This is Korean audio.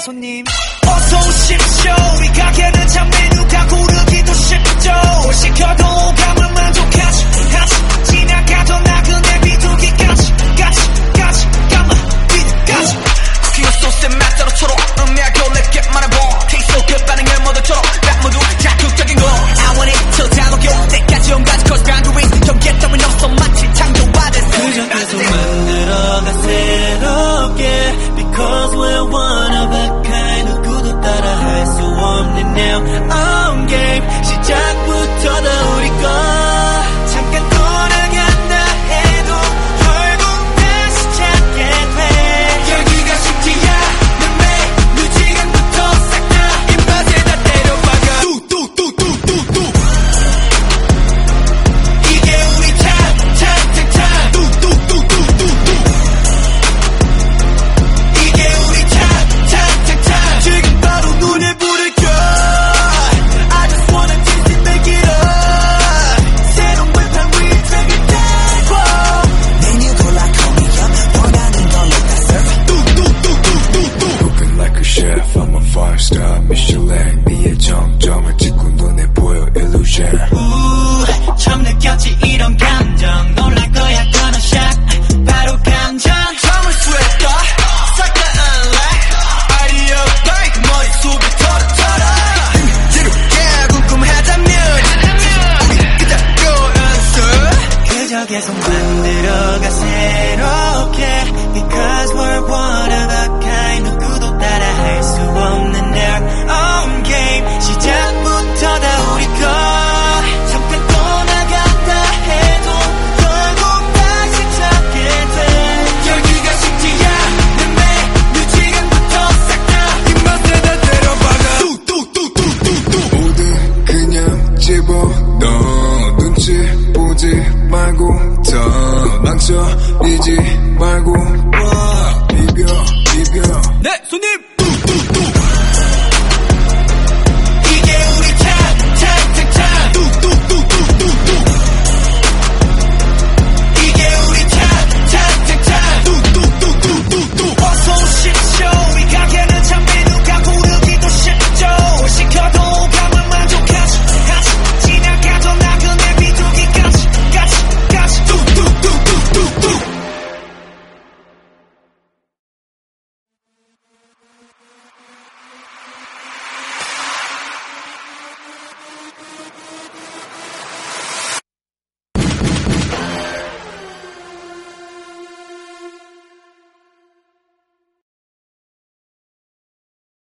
손님. 어서 오십시오. 이 가게는 참 메뉴가 고르기도 쉽죠. 시켜도 들어가 새롭게 Because we're one of a kind 썰리지 말고 와 비벼 비벼. 네 손님!